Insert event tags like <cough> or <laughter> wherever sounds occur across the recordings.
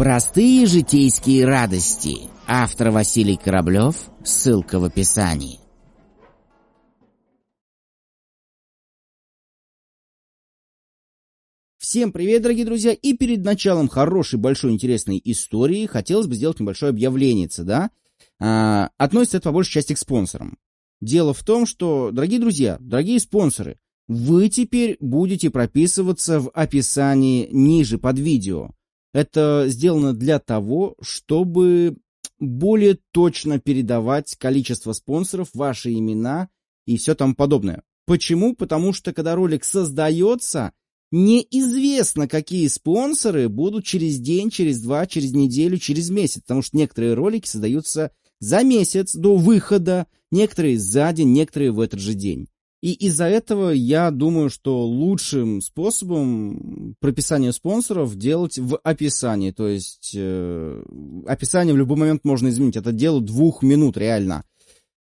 Простые житейские радости. Автор Василий Кораблев. Ссылка в описании. Всем привет, дорогие друзья! И перед началом хорошей, большой, интересной истории хотелось бы сделать небольшое объявление, да? А, относится это по большей части к спонсорам. Дело в том, что, дорогие друзья, дорогие спонсоры, вы теперь будете прописываться в описании ниже под видео. Это сделано для того, чтобы более точно передавать количество спонсоров, ваши имена и все там подобное. Почему? Потому что когда ролик создается, неизвестно, какие спонсоры будут через день, через два, через неделю, через месяц. Потому что некоторые ролики создаются за месяц до выхода, некоторые за день, некоторые в этот же день. И из-за этого я думаю, что лучшим способом прописания спонсоров делать в описании. То есть э, описание в любой момент можно изменить. Это дело двух минут реально,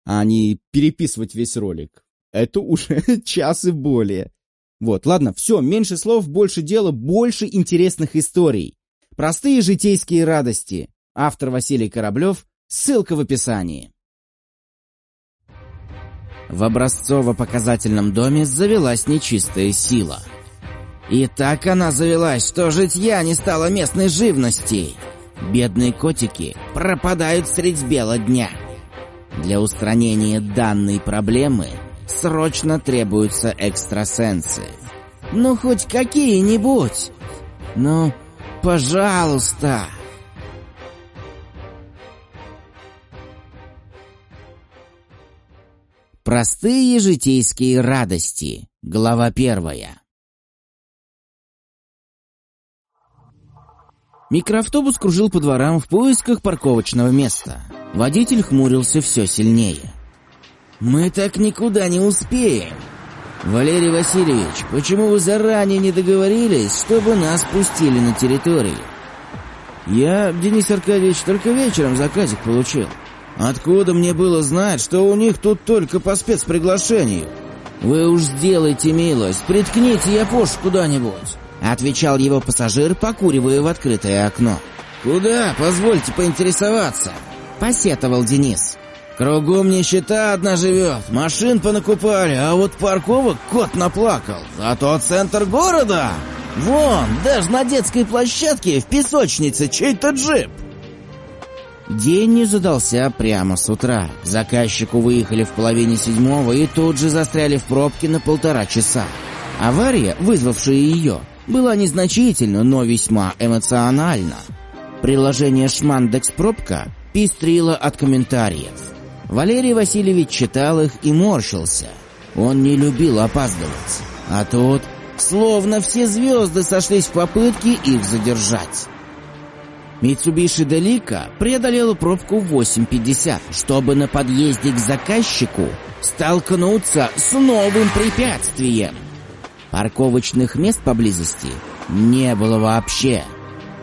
а не переписывать весь ролик. Это уже <laughs> час и более. Вот, ладно, все, меньше слов, больше дела, больше интересных историй. Простые житейские радости. Автор Василий Кораблев. Ссылка в описании. В образцово-показательном доме завелась нечистая сила. И так она завелась, что житья не стало местной живности. Бедные котики пропадают средь бела дня. Для устранения данной проблемы срочно требуются экстрасенсы. Ну, хоть какие-нибудь. Ну, пожалуйста. Простые житейские радости. Глава первая. Микроавтобус кружил по дворам в поисках парковочного места. Водитель хмурился все сильнее. «Мы так никуда не успеем!» «Валерий Васильевич, почему вы заранее не договорились, чтобы нас пустили на территорию?» «Я, Денис Аркадьевич, только вечером заказик получил. Откуда мне было знать, что у них тут только по спецприглашению? Вы уж сделайте милость, приткните япош куда-нибудь. Отвечал его пассажир, покуривая в открытое окно. «Куда? Позвольте поинтересоваться», — посетовал Денис. «Кругом нищета одна живет, машин понакупали, а вот парковок кот наплакал. Зато центр города! Вон, даже на детской площадке в песочнице чей-то джип!» День не задался прямо с утра. Заказчику выехали в половине седьмого и тут же застряли в пробке на полтора часа. Авария, вызвавшая ее, была незначительна, но весьма эмоциональна. Приложение «Шмандекс Пробка» пестрило от комментариев. Валерий Васильевич читал их и морщился. Он не любил опаздывать. А тут, словно все звезды сошлись в попытке их задержать. Митсубиши Делика преодолела пробку в 8.50, чтобы на подъезде к заказчику столкнуться с новым препятствием. Парковочных мест поблизости не было вообще.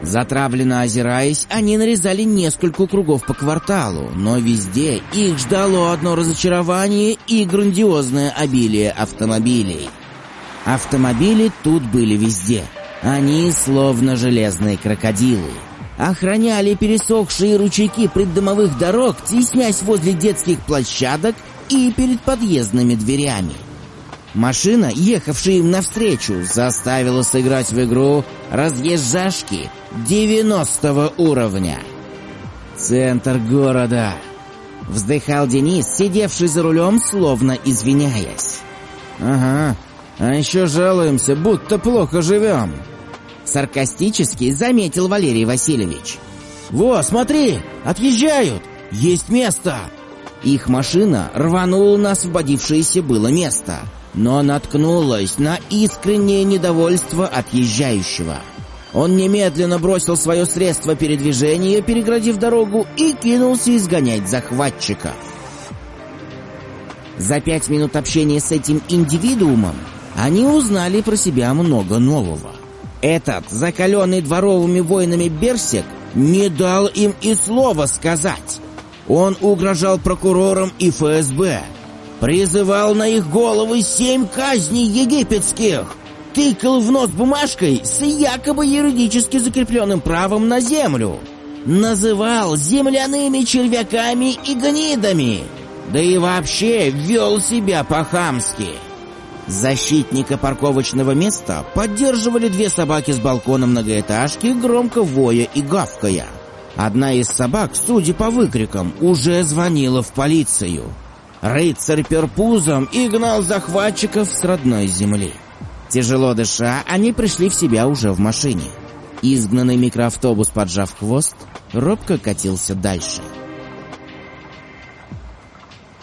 Затравленно озираясь, они нарезали несколько кругов по кварталу, но везде их ждало одно разочарование и грандиозное обилие автомобилей. Автомобили тут были везде. Они словно железные крокодилы охраняли пересохшие ручейки придомовых дорог, теснясь возле детских площадок и перед подъездными дверями. Машина, ехавшая им навстречу, заставила сыграть в игру разъезжашки 90 уровня. «Центр города!» — вздыхал Денис, сидевший за рулем, словно извиняясь. «Ага, а еще жалуемся, будто плохо живем!» Саркастически заметил Валерий Васильевич. «Во, смотри, отъезжают! Есть место!» Их машина рванула на освободившееся было место, но наткнулась на искреннее недовольство отъезжающего. Он немедленно бросил свое средство передвижения, переградив дорогу, и кинулся изгонять захватчиков. За пять минут общения с этим индивидуумом они узнали про себя много нового. Этот, закаленный дворовыми воинами Берсик, не дал им и слова сказать. Он угрожал прокурорам и ФСБ, призывал на их головы семь казней египетских, тыкал в нос бумажкой с якобы юридически закрепленным правом на землю, называл земляными червяками и гнидами, да и вообще вел себя по-хамски. Защитника парковочного места поддерживали две собаки с балкона многоэтажки, громко воя и гавкая. Одна из собак, судя по выкрикам, уже звонила в полицию. Рыцарь перпузом и гнал захватчиков с родной земли. Тяжело дыша, они пришли в себя уже в машине. Изгнанный микроавтобус, поджав хвост, робко катился дальше.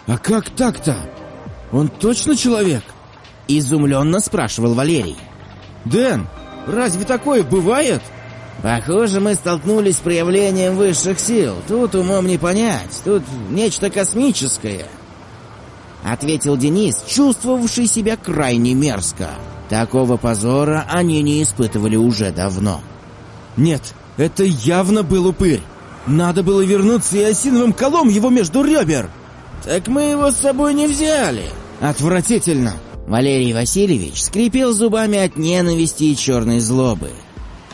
«А как так-то? Он точно человек?» Изумленно спрашивал Валерий. «Дэн, разве такое бывает?» «Похоже, мы столкнулись с проявлением высших сил. Тут умом не понять. Тут нечто космическое». Ответил Денис, чувствовавший себя крайне мерзко. Такого позора они не испытывали уже давно. «Нет, это явно был упырь. Надо было вернуться и осиновым колом его между ребер!» «Так мы его с собой не взяли!» «Отвратительно!» Валерий Васильевич скрипел зубами от ненависти и черной злобы.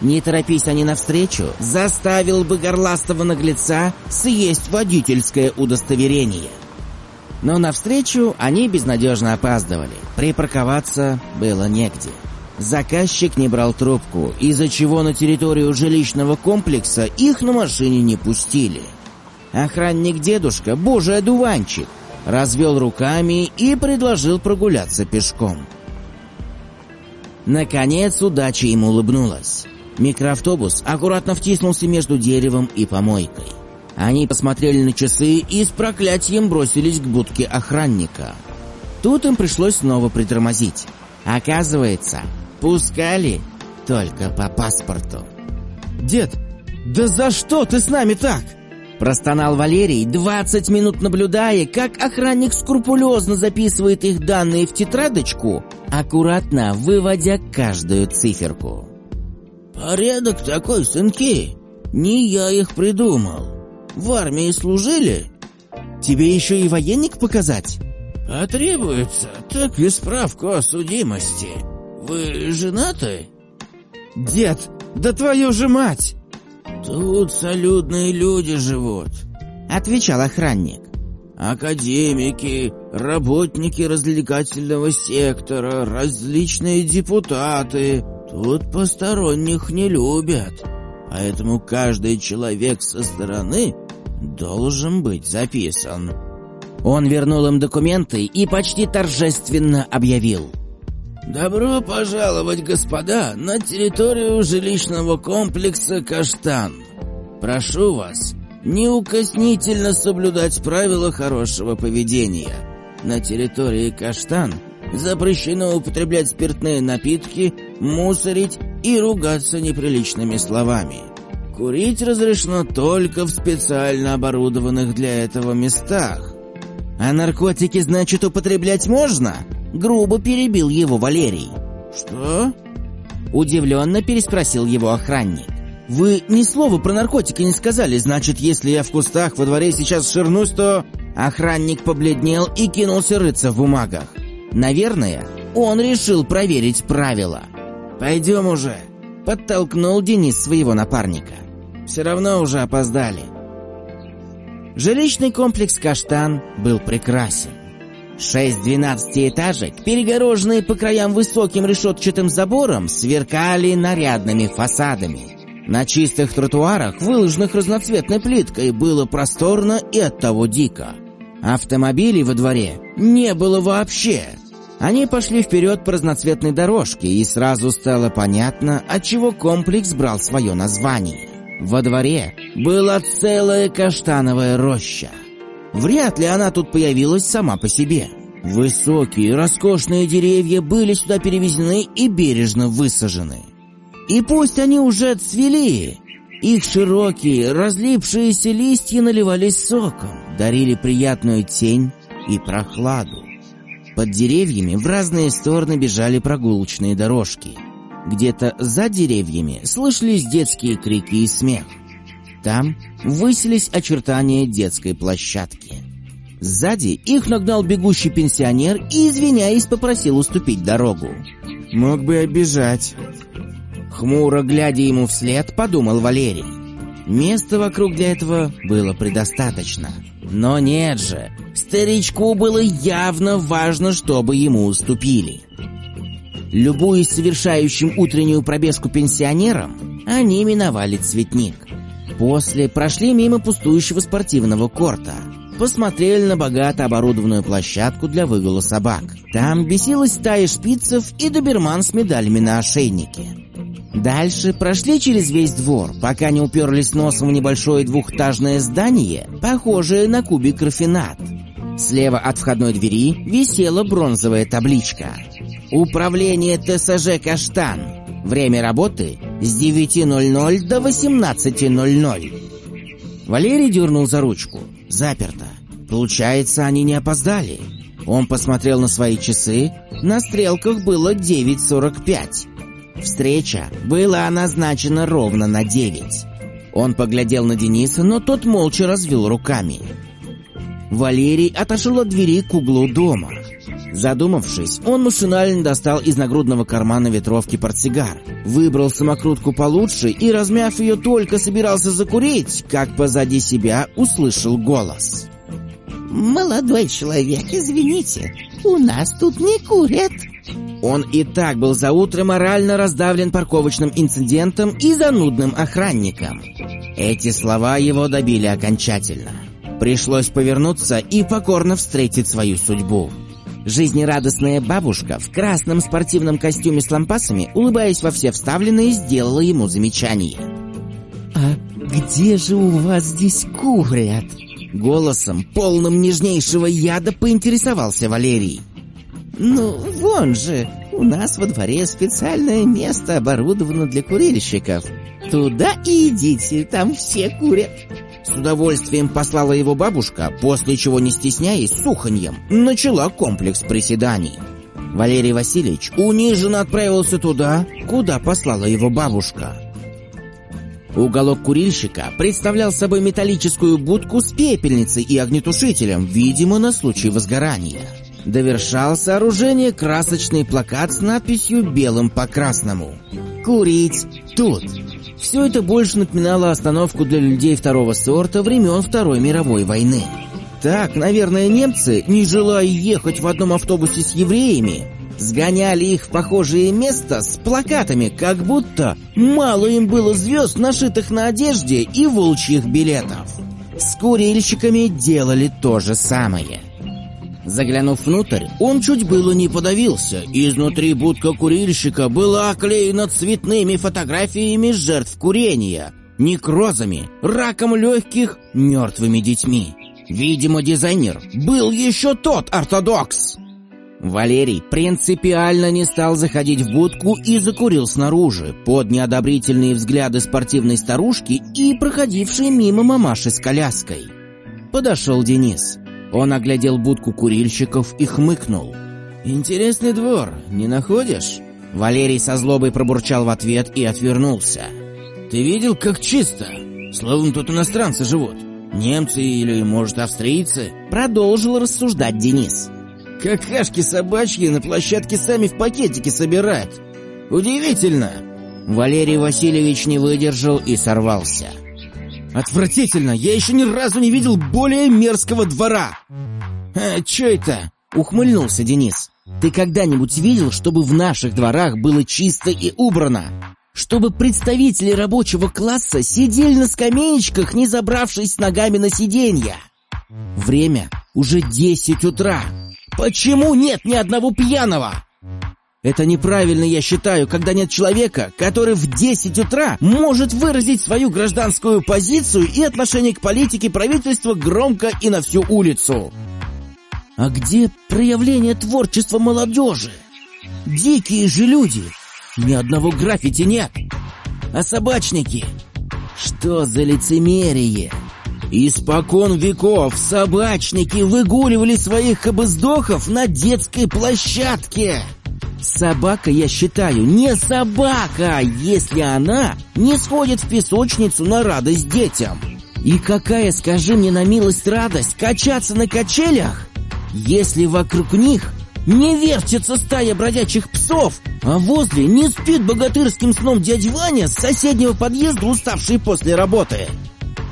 Не торопись они навстречу, заставил бы горластого наглеца съесть водительское удостоверение. Но навстречу они безнадежно опаздывали. Припарковаться было негде. Заказчик не брал трубку, из-за чего на территорию жилищного комплекса их на машине не пустили. Охранник-дедушка, божий одуванчик, развел руками и предложил прогуляться пешком. Наконец удача ему улыбнулась. Микроавтобус аккуратно втиснулся между деревом и помойкой. Они посмотрели на часы и с проклятием бросились к будке охранника. Тут им пришлось снова притормозить. Оказывается, пускали только по паспорту. «Дед, да за что ты с нами так?» Простонал Валерий, 20 минут наблюдая, как охранник скрупулезно записывает их данные в тетрадочку, аккуратно выводя каждую циферку. «Порядок такой, сынки. Не я их придумал. В армии служили?» «Тебе еще и военник показать?» «Потребуется, так и справку о судимости. Вы женаты?» «Дед, да твою же мать!» «Тут солидные люди живут», — отвечал охранник. «Академики, работники развлекательного сектора, различные депутаты. Тут посторонних не любят, поэтому каждый человек со стороны должен быть записан». Он вернул им документы и почти торжественно объявил. «Добро пожаловать, господа, на территорию жилищного комплекса «Каштан». Прошу вас неукоснительно соблюдать правила хорошего поведения. На территории «Каштан» запрещено употреблять спиртные напитки, мусорить и ругаться неприличными словами. Курить разрешено только в специально оборудованных для этого местах. А наркотики, значит, употреблять можно?» Грубо перебил его Валерий. «Что?» Удивленно переспросил его охранник. «Вы ни слова про наркотики не сказали, значит, если я в кустах во дворе сейчас ширнусь, то...» Охранник побледнел и кинулся рыться в бумагах. Наверное, он решил проверить правила. «Пойдем уже», — подтолкнул Денис своего напарника. «Все равно уже опоздали». Жилищный комплекс «Каштан» был прекрасен. Шесть двенадцатиэтажек, перегороженные по краям высоким решетчатым забором, сверкали нарядными фасадами. На чистых тротуарах, выложенных разноцветной плиткой, было просторно и оттого дико. Автомобилей во дворе не было вообще. Они пошли вперед по разноцветной дорожке, и сразу стало понятно, от чего комплекс брал свое название. Во дворе была целая каштановая роща. Вряд ли она тут появилась сама по себе. Высокие, роскошные деревья были сюда перевезены и бережно высажены. И пусть они уже цвели, их широкие, разлипшиеся листья наливались соком, дарили приятную тень и прохладу. Под деревьями в разные стороны бежали прогулочные дорожки. Где-то за деревьями слышались детские крики и смех. Там высились очертания детской площадки. Сзади их нагнал бегущий пенсионер и, извиняясь, попросил уступить дорогу. «Мог бы обижать». Хмуро глядя ему вслед, подумал Валерий. Места вокруг для этого было предостаточно. Но нет же, старичку было явно важно, чтобы ему уступили. Любуясь совершающим утреннюю пробежку пенсионером, они миновали цветник. После прошли мимо пустующего спортивного корта. Посмотрели на богато оборудованную площадку для выгула собак. Там бесилась стая шпицев и доберман с медалями на ошейнике. Дальше прошли через весь двор, пока не уперлись носом в небольшое двухэтажное здание, похожее на кубик рафинат. Слева от входной двери висела бронзовая табличка. Управление ТСЖ «Каштан». Время работы с 9.00 до 18.00. Валерий дернул за ручку. Заперто. Получается, они не опоздали. Он посмотрел на свои часы. На стрелках было 9.45. Встреча была назначена ровно на 9. Он поглядел на Дениса, но тот молча развел руками. Валерий отошел от двери к углу дома. Задумавшись, он машинально достал из нагрудного кармана ветровки портсигар, выбрал самокрутку получше и, размяв ее, только собирался закурить, как позади себя услышал голос. «Молодой человек, извините, у нас тут не курят». Он и так был за утро морально раздавлен парковочным инцидентом и занудным охранником. Эти слова его добили окончательно. Пришлось повернуться и покорно встретить свою судьбу. Жизнерадостная бабушка в красном спортивном костюме с лампасами, улыбаясь во все вставленные, сделала ему замечание. «А где же у вас здесь курят?» Голосом, полным нежнейшего яда, поинтересовался Валерий. «Ну, вон же, у нас во дворе специальное место оборудовано для курильщиков. Туда и идите, там все курят». С удовольствием послала его бабушка, после чего, не стесняясь суханьем, начала комплекс приседаний. Валерий Васильевич униженно отправился туда, куда послала его бабушка. Уголок курильщика представлял собой металлическую будку с пепельницей и огнетушителем, видимо, на случай возгорания. Довершал сооружение красочный плакат с надписью белым по красному «Курить тут». Все это больше напоминало остановку для людей второго сорта времен Второй мировой войны. Так, наверное, немцы, не желая ехать в одном автобусе с евреями, сгоняли их в похожее место с плакатами, как будто мало им было звезд, нашитых на одежде и волчьих билетов. С курильщиками делали то же самое. Заглянув внутрь, он чуть было не подавился. Изнутри будка курильщика была оклеена цветными фотографиями жертв курения, некрозами, раком легких, мертвыми детьми. Видимо, дизайнер был еще тот ортодокс. Валерий принципиально не стал заходить в будку и закурил снаружи, под неодобрительные взгляды спортивной старушки и проходившей мимо мамаши с коляской. Подошел Денис. Он оглядел будку курильщиков и хмыкнул. «Интересный двор, не находишь?» Валерий со злобой пробурчал в ответ и отвернулся. «Ты видел, как чисто? Словно тут иностранцы живут. Немцы или, может, австрийцы?» Продолжил рассуждать Денис. «Какашки собачьи на площадке сами в пакетике собирают. Удивительно!» Валерий Васильевич не выдержал и сорвался. Отвратительно! Я еще ни разу не видел более мерзкого двора!» «А, чё это?» — ухмыльнулся Денис. «Ты когда-нибудь видел, чтобы в наших дворах было чисто и убрано? Чтобы представители рабочего класса сидели на скамеечках, не забравшись ногами на сиденья? Время уже десять утра. Почему нет ни одного пьяного?» Это неправильно, я считаю, когда нет человека, который в 10 утра может выразить свою гражданскую позицию и отношение к политике правительства громко и на всю улицу. А где проявление творчества молодежи? Дикие же люди. Ни одного граффити нет. А собачники? Что за лицемерие? Испокон веков собачники выгуливали своих кобыздохов на детской площадке. Собака, я считаю, не собака, если она не сходит в песочницу на радость детям. И какая, скажи мне на милость, радость качаться на качелях, если вокруг них не вертится стая бродячих псов, а возле не спит богатырским сном дядь Ваня с соседнего подъезда, уставший после работы.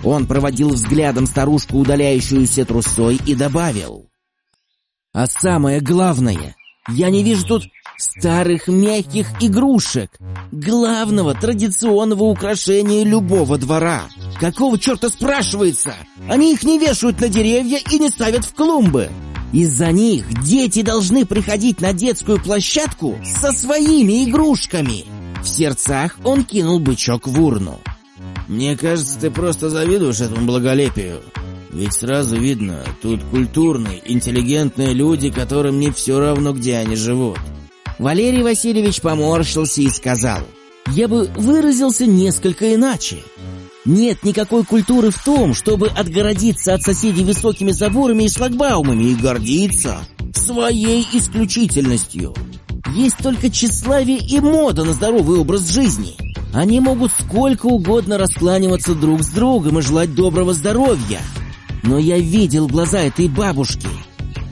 Он проводил взглядом старушку, удаляющуюся трусой, и добавил. А самое главное, я не вижу тут старых мягких игрушек, главного традиционного украшения любого двора. Какого черта спрашивается? Они их не вешают на деревья и не ставят в клумбы. Из-за них дети должны приходить на детскую площадку со своими игрушками. В сердцах он кинул бычок в урну. «Мне кажется, ты просто завидуешь этому благолепию. Ведь сразу видно, тут культурные, интеллигентные люди, которым не все равно, где они живут. Валерий Васильевич поморщился и сказал, «Я бы выразился несколько иначе. Нет никакой культуры в том, чтобы отгородиться от соседей высокими заборами и шлагбаумами и гордиться своей исключительностью. Есть только тщеславие и мода на здоровый образ жизни. Они могут сколько угодно раскланиваться друг с другом и желать доброго здоровья. Но я видел глаза этой бабушки.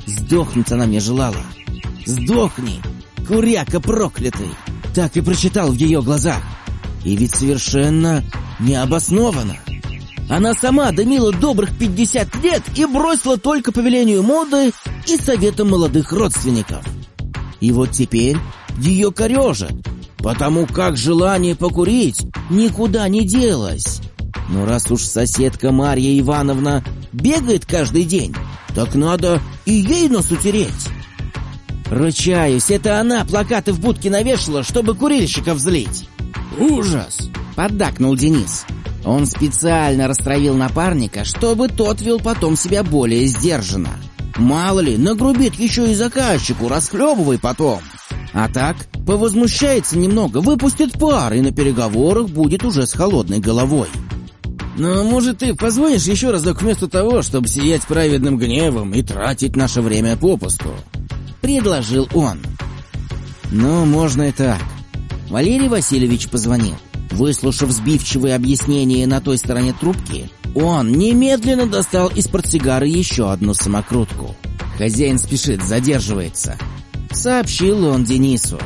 Сдохнуть она мне желала. Сдохни, Куряка проклятый! Так и прочитал в ее глазах. И ведь совершенно необоснованно. Она сама дымила добрых 50 лет и бросила только по велению моды и советам молодых родственников. И вот теперь ее корежат, потому как желание покурить никуда не делось. Но раз уж соседка Марья Ивановна бегает каждый день, так надо и ей нос утереть. Ручаюсь, это она плакаты в будке навешала, чтобы курильщиков злить. Ужас! Поддакнул Денис. Он специально растравил напарника, чтобы тот вел потом себя более сдержанно. Мало ли, нагрубит еще и заказчику, расхлебывай потом. А так, повозмущается немного, выпустит пар и на переговорах будет уже с холодной головой. Но может ты позвонишь еще разок вместо того, чтобы сиять праведным гневом и тратить наше время попусту? Предложил он. «Ну, можно и так». Валерий Васильевич позвонил. Выслушав сбивчивые объяснения на той стороне трубки, он немедленно достал из портсигара еще одну самокрутку. «Хозяин спешит, задерживается», — сообщил он Денису.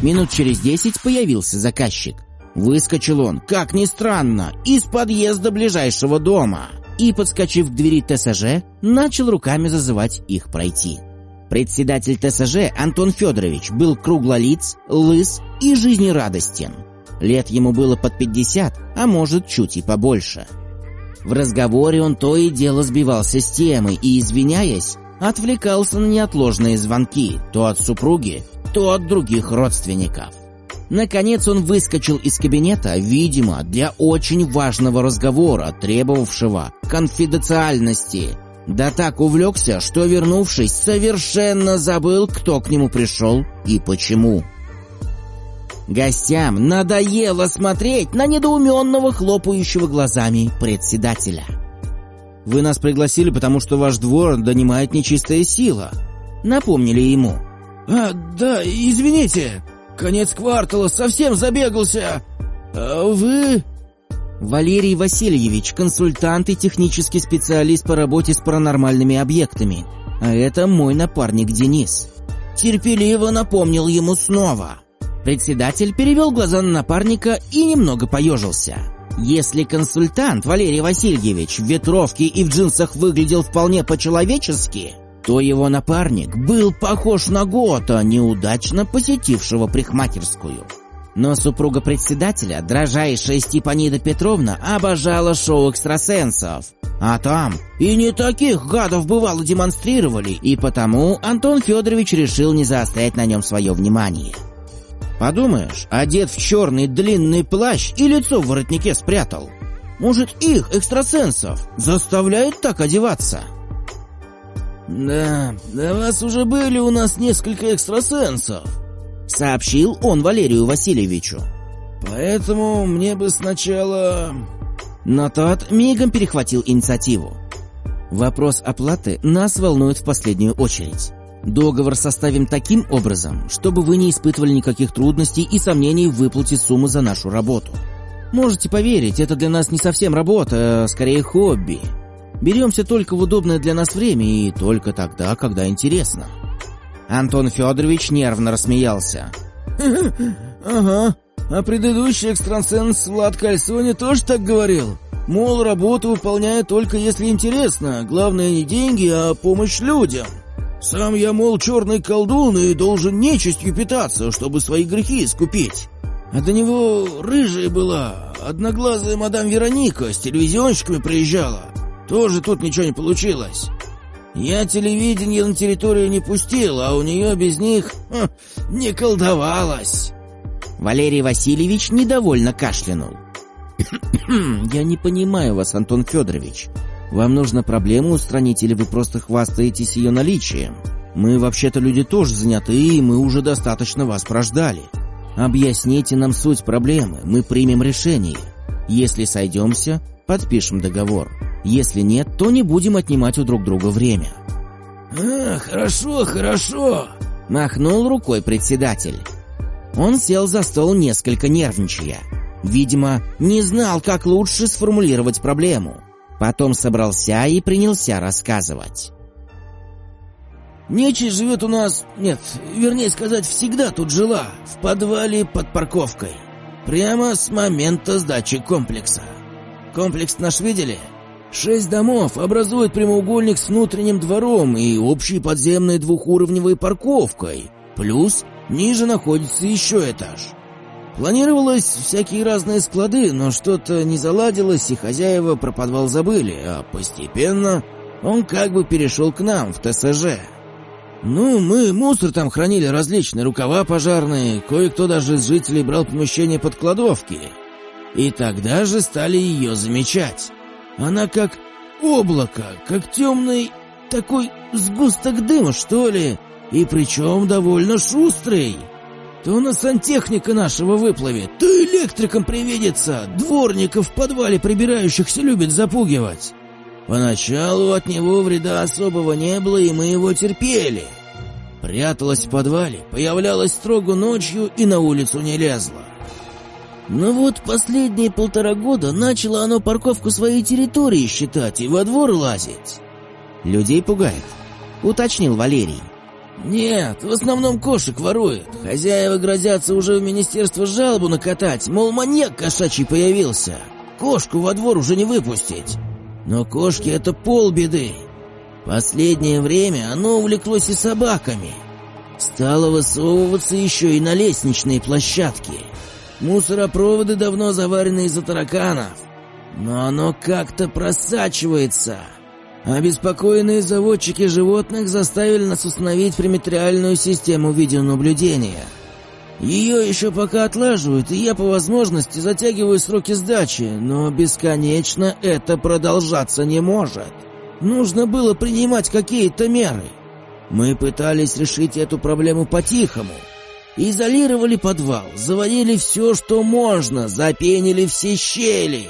Минут через десять появился заказчик. Выскочил он, как ни странно, из подъезда ближайшего дома и, подскочив к двери ТСЖ, начал руками зазывать их пройти. Председатель ТСЖ Антон Федорович был круглолиц, лыс и жизнерадостен. Лет ему было под 50, а может чуть и побольше. В разговоре он то и дело сбивался с темы и, извиняясь, отвлекался на неотложные звонки то от супруги, то от других родственников. Наконец он выскочил из кабинета, видимо, для очень важного разговора, требовавшего конфиденциальности – да так увлекся, что, вернувшись, совершенно забыл, кто к нему пришел и почему. Гостям надоело смотреть на недоуменного, хлопающего глазами председателя. «Вы нас пригласили, потому что ваш двор донимает нечистая сила», — напомнили ему. «А, да, извините, конец квартала, совсем забегался. А вы...» Валерий Васильевич, консультант и технический специалист по работе с паранормальными объектами. А это мой напарник Денис. Терпеливо напомнил ему снова. Председатель перевел глаза на напарника и немного поежился. Если консультант Валерий Васильевич в ветровке и в джинсах выглядел вполне по-человечески, то его напарник был похож на Гота, неудачно посетившего прихматерскую. Но супруга председателя, дрожайшая Степанида Петровна, обожала шоу экстрасенсов. А там и не таких гадов бывало демонстрировали, и потому Антон Федорович решил не заострять на нем свое внимание. Подумаешь, одет в черный длинный плащ и лицо в воротнике спрятал. Может, их, экстрасенсов, заставляют так одеваться? «Да, до вас уже были у нас несколько экстрасенсов», сообщил он Валерию Васильевичу. «Поэтому мне бы сначала...» Но тот мигом перехватил инициативу. Вопрос оплаты нас волнует в последнюю очередь. Договор составим таким образом, чтобы вы не испытывали никаких трудностей и сомнений в выплате суммы за нашу работу. Можете поверить, это для нас не совсем работа, а скорее хобби. Беремся только в удобное для нас время и только тогда, когда интересно. Антон Федорович нервно рассмеялся. <laughs> «Ага, а предыдущий экстрасенс Влад Кальсони тоже так говорил. Мол, работу выполняю только если интересно, главное не деньги, а помощь людям. Сам я, мол, черный колдун и должен нечистью питаться, чтобы свои грехи искупить. А до него рыжая была, одноглазая мадам Вероника с телевизионщиками приезжала. Тоже тут ничего не получилось. Я телевидение на территорию не пустил, а у нее без них ха, не колдовалось. Валерий Васильевич недовольно кашлянул. <clears throat> «Я не понимаю вас, Антон Федорович. Вам нужно проблему устранить или вы просто хвастаетесь ее наличием? Мы вообще-то люди тоже заняты, и мы уже достаточно вас прождали. Объясните нам суть проблемы, мы примем решение. Если сойдемся, подпишем договор. Если нет, то не будем отнимать у друг друга время». «А, хорошо, хорошо», — махнул рукой председатель. Он сел за стол несколько нервничая. Видимо, не знал, как лучше сформулировать проблему. Потом собрался и принялся рассказывать. Нечисть живет у нас... Нет, вернее сказать, всегда тут жила. В подвале под парковкой. Прямо с момента сдачи комплекса. Комплекс наш видели? Шесть домов образуют прямоугольник с внутренним двором и общей подземной двухуровневой парковкой. Плюс ниже находится еще этаж. Планировалось всякие разные склады, но что-то не заладилось, и хозяева про подвал забыли, а постепенно он как бы перешел к нам в ТСЖ. Ну, мы мусор там хранили различные, рукава пожарные, кое-кто даже из жителей брал помещение под кладовки. И тогда же стали ее замечать. Она как облако, как темный такой сгусток дыма, что ли, и причем довольно шустрый. То на сантехника нашего выплывет, то электриком привидится, дворников в подвале прибирающихся любит запугивать. Поначалу от него вреда особого не было, и мы его терпели. Пряталась в подвале, появлялась строго ночью и на улицу не лезла. Но вот последние полтора года начало оно парковку своей территории считать и во двор лазить. «Людей пугает», — уточнил Валерий. «Нет, в основном кошек воруют. Хозяева грозятся уже в министерство жалобу накатать, мол, маньяк кошачий появился. Кошку во двор уже не выпустить. Но кошки — это полбеды. Последнее время оно увлеклось и собаками. Стало высовываться еще и на лестничные площадки. Мусоропроводы давно заварены из-за тараканов. Но оно как-то просачивается». Обеспокоенные заводчики животных заставили нас установить приметриальную систему видеонаблюдения. Ее еще пока отлаживают, и я по возможности затягиваю сроки сдачи, но бесконечно это продолжаться не может. Нужно было принимать какие-то меры. Мы пытались решить эту проблему по-тихому. Изолировали подвал, заварили все, что можно, запенили все щели.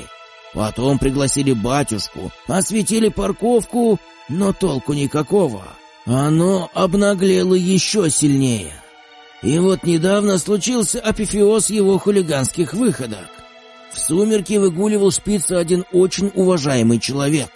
Потом пригласили батюшку, осветили парковку, но толку никакого. Оно обнаглело еще сильнее. И вот недавно случился апифеоз его хулиганских выходок. В сумерки выгуливал шпица один очень уважаемый человек.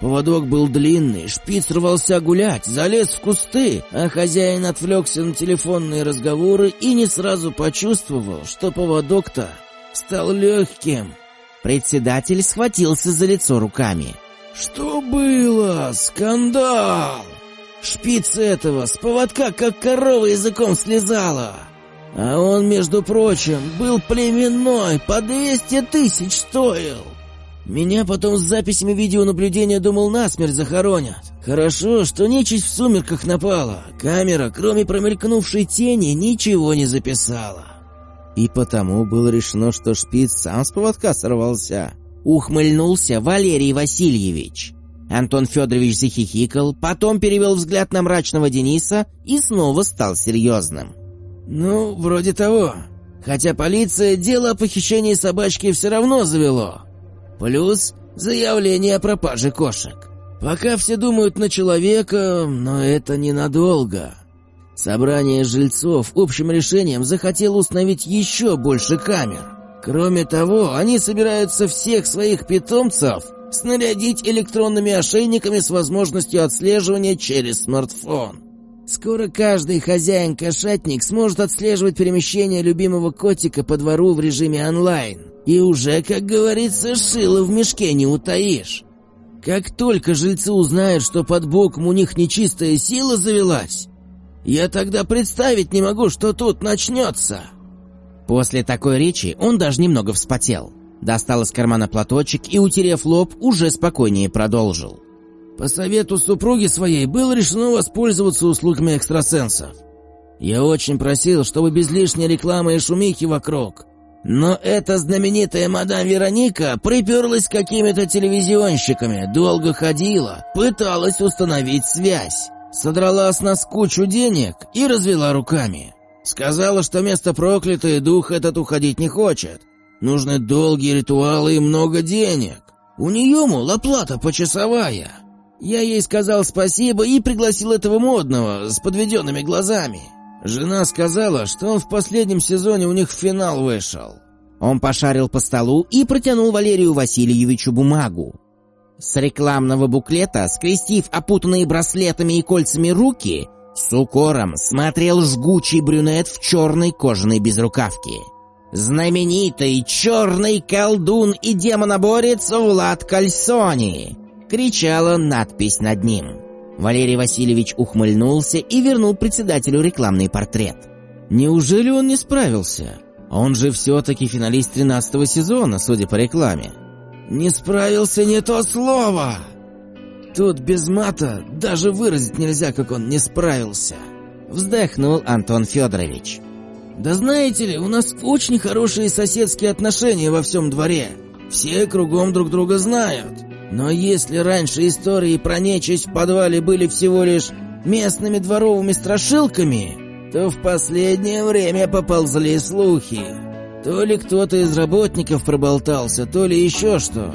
Поводок был длинный, шпиц рвался гулять, залез в кусты, а хозяин отвлекся на телефонные разговоры и не сразу почувствовал, что поводок-то стал легким. Председатель схватился за лицо руками. «Что было? Скандал! Шпиц этого с поводка как корова языком слезала! А он, между прочим, был племенной, по двести тысяч стоил!» Меня потом с записями видеонаблюдения думал насмерть захоронят. Хорошо, что нечисть в сумерках напала. Камера, кроме промелькнувшей тени, ничего не записала. И потому было решено, что шпиц сам с поводка сорвался. Ухмыльнулся Валерий Васильевич. Антон Федорович захихикал, потом перевел взгляд на мрачного Дениса и снова стал серьезным. «Ну, вроде того. Хотя полиция дело о похищении собачки все равно завело. Плюс заявление о пропаже кошек. Пока все думают на человека, но это ненадолго. Собрание жильцов общим решением захотело установить еще больше камер. Кроме того, они собираются всех своих питомцев снарядить электронными ошейниками с возможностью отслеживания через смартфон. Скоро каждый хозяин-кошатник сможет отслеживать перемещение любимого котика по двору в режиме онлайн. И уже, как говорится, шило в мешке не утаишь. Как только жильцы узнают, что под боком у них нечистая сила завелась, я тогда представить не могу, что тут начнется. После такой речи он даже немного вспотел. Достал из кармана платочек и, утерев лоб, уже спокойнее продолжил. По совету супруги своей было решено воспользоваться услугами экстрасенсов. Я очень просил, чтобы без лишней рекламы и шумихи вокруг. Но эта знаменитая мадам Вероника приперлась какими-то телевизионщиками, долго ходила, пыталась установить связь. Содрала с нас кучу денег и развела руками. Сказала, что место проклятое дух этот уходить не хочет. Нужны долгие ритуалы и много денег. У нее, мол, оплата почасовая. Я ей сказал спасибо и пригласил этого модного, с подведенными глазами. Жена сказала, что он в последнем сезоне у них в финал вышел. Он пошарил по столу и протянул Валерию Васильевичу бумагу. С рекламного буклета, скрестив опутанные браслетами и кольцами руки, с укором смотрел жгучий брюнет в черной кожаной безрукавке. Знаменитый черный колдун и демоноборец Влад Кальсони! Кричала надпись над ним. Валерий Васильевич ухмыльнулся и вернул председателю рекламный портрет. Неужели он не справился? Он же все-таки финалист тринадцатого сезона, судя по рекламе. Не справился не то слово! Тут без мата даже выразить нельзя, как он не справился. Вздохнул Антон Федорович. Да знаете ли, у нас очень хорошие соседские отношения во всем дворе. Все кругом друг друга знают. Но если раньше истории про нечисть в подвале были всего лишь местными дворовыми страшилками, то в последнее время поползли слухи. То ли кто-то из работников проболтался, то ли еще что.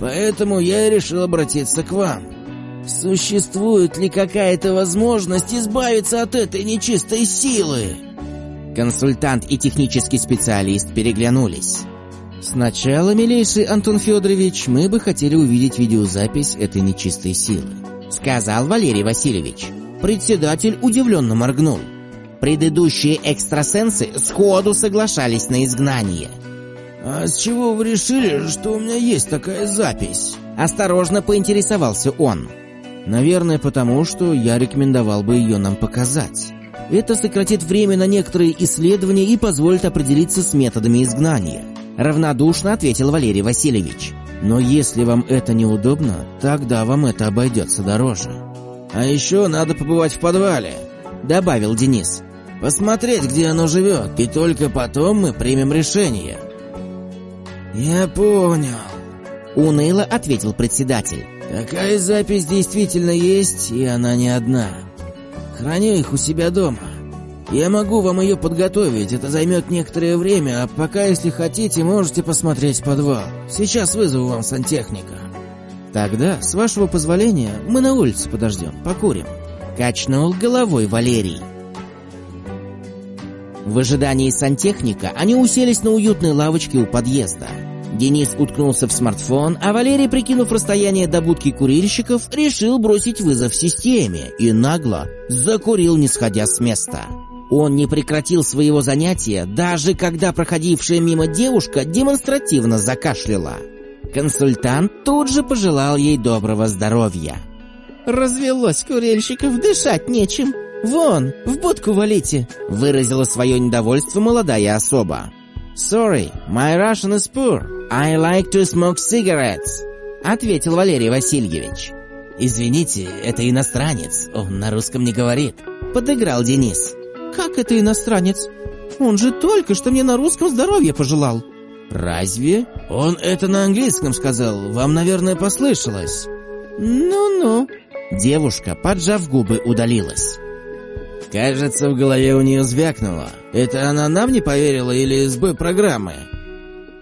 Поэтому я и решил обратиться к вам. Существует ли какая-то возможность избавиться от этой нечистой силы? Консультант и технический специалист переглянулись. «Сначала, милейший Антон Федорович, мы бы хотели увидеть видеозапись этой нечистой силы», — сказал Валерий Васильевич. Председатель удивленно моргнул. Предыдущие экстрасенсы сходу соглашались на изгнание. «А с чего вы решили, что у меня есть такая запись?» Осторожно поинтересовался он. «Наверное, потому что я рекомендовал бы ее нам показать. Это сократит время на некоторые исследования и позволит определиться с методами изгнания». Равнодушно ответил Валерий Васильевич. «Но если вам это неудобно, тогда вам это обойдется дороже. А еще надо побывать в подвале», — добавил Денис. «Посмотреть, где оно живет, и только потом мы примем решение». «Я понял», — уныло ответил председатель. «Такая запись действительно есть, и она не одна. Храню их у себя дома. Я могу вам ее подготовить, это займет некоторое время, а пока, если хотите, можете посмотреть подвал. Сейчас вызову вам сантехника». «Тогда, с вашего позволения, мы на улице подождем, покурим». Качнул головой Валерий. В ожидании сантехника они уселись на уютной лавочке у подъезда. Денис уткнулся в смартфон, а Валерий, прикинув расстояние до будки курильщиков, решил бросить вызов системе и нагло закурил, не сходя с места. Он не прекратил своего занятия, даже когда проходившая мимо девушка демонстративно закашляла. Консультант тут же пожелал ей доброго здоровья. «Развелось курильщиков, дышать нечем. Вон, в будку валите!» Выразила свое недовольство молодая особа. «Sorry, my Russian is poor. I like to smoke cigarettes», — ответил Валерий Васильевич. «Извините, это иностранец, он на русском не говорит», — подыграл Денис. «Как это иностранец? Он же только что мне на русском здоровье пожелал». «Разве? Он это на английском сказал, вам, наверное, послышалось». «Ну-ну». Девушка, поджав губы, удалилась. Кажется, в голове у нее звякнуло. Это она нам не поверила или сбой программы?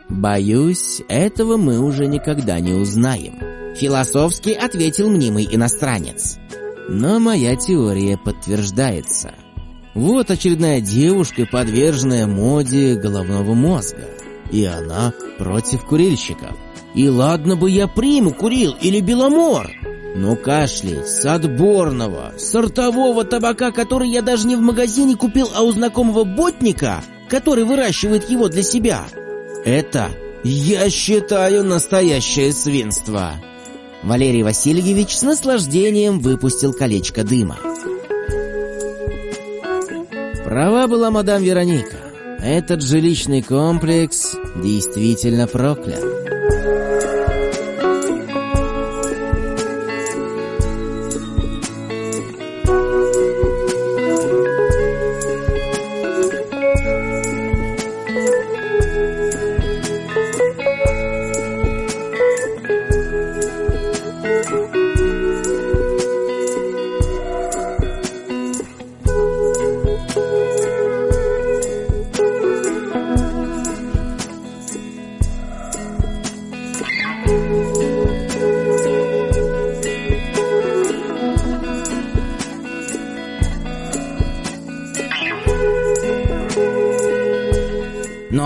Боюсь, этого мы уже никогда не узнаем. Философски ответил мнимый иностранец. Но моя теория подтверждается. Вот очередная девушка, подверженная моде головного мозга. И она против курильщиков. И ладно бы я приму курил или беломор, но кашли с отборного, сортового табака, который я даже не в магазине купил, а у знакомого ботника, который выращивает его для себя. Это, я считаю, настоящее свинство. Валерий Васильевич с наслаждением выпустил колечко дыма. Права была мадам Вероника. Этот жилищный комплекс действительно проклят.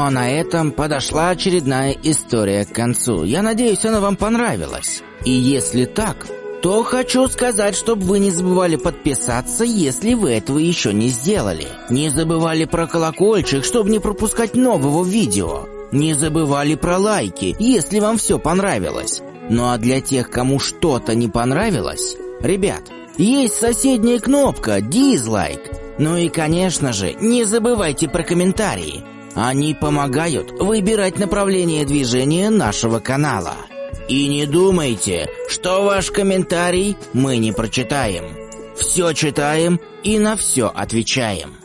А на этом подошла очередная история к концу. Я надеюсь, она вам понравилась. И если так, то хочу сказать, чтобы вы не забывали подписаться, если вы этого еще не сделали. Не забывали про колокольчик, чтобы не пропускать нового видео. Не забывали про лайки, если вам все понравилось. Ну а для тех, кому что-то не понравилось, ребят, есть соседняя кнопка «Дизлайк». Ну и, конечно же, не забывайте про комментарии. Они помогают выбирать направление движения нашего канала. И не думайте, что ваш комментарий мы не прочитаем. Все читаем и на все отвечаем.